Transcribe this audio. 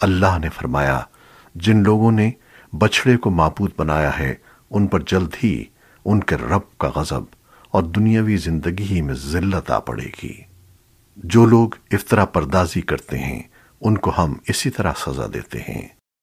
اللہ نے فرمایا، جن لوگوں نے بچھڑے کو معبود بنایا ہے، ان پر جلد ہی ان کے رب کا غضب اور دنیاوی زندگی ہی میں ذلت آ پڑے گی۔ جو لوگ افطرا پردازی کرتے ہیں، ان کو ہم اسی طرح سزا دیتے ہیں۔